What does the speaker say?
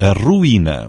ruína.